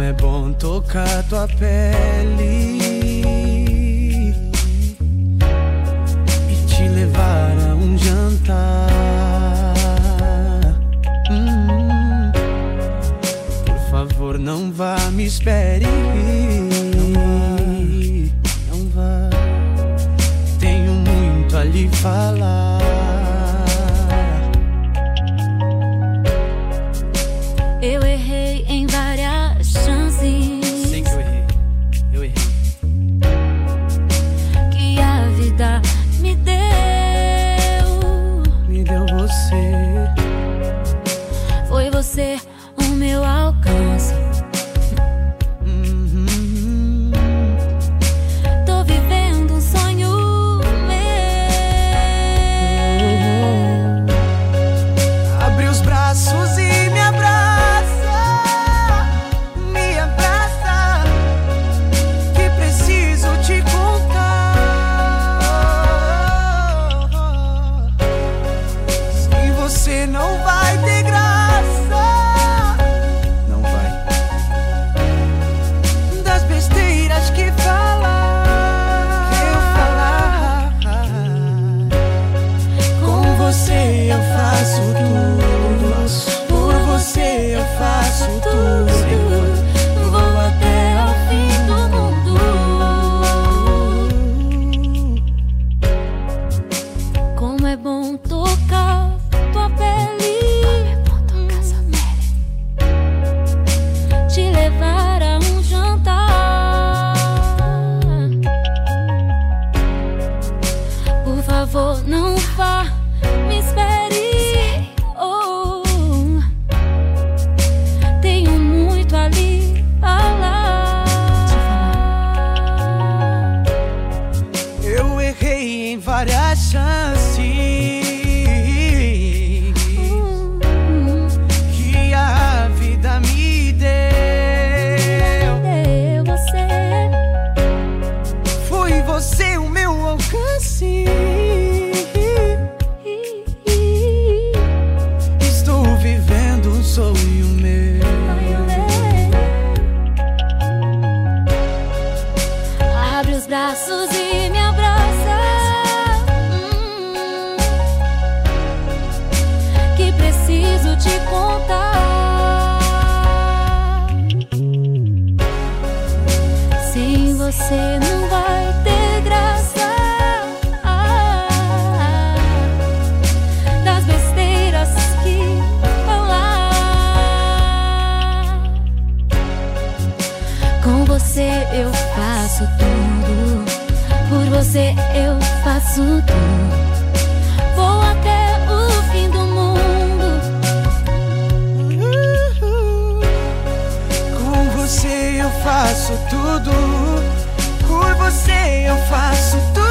é bom tocar tua pele e te levar a um jantar. Você o meu alcance. Errei em várias chances que a vida me deu. Você? Foi você o meu alcance. Estou vivendo um sonho meu. Abre os braços e te contar. Sem você não vai ter graça. Das besteiras que falar. Com você eu faço tudo. Por você eu faço tudo. Você eu faço tudo.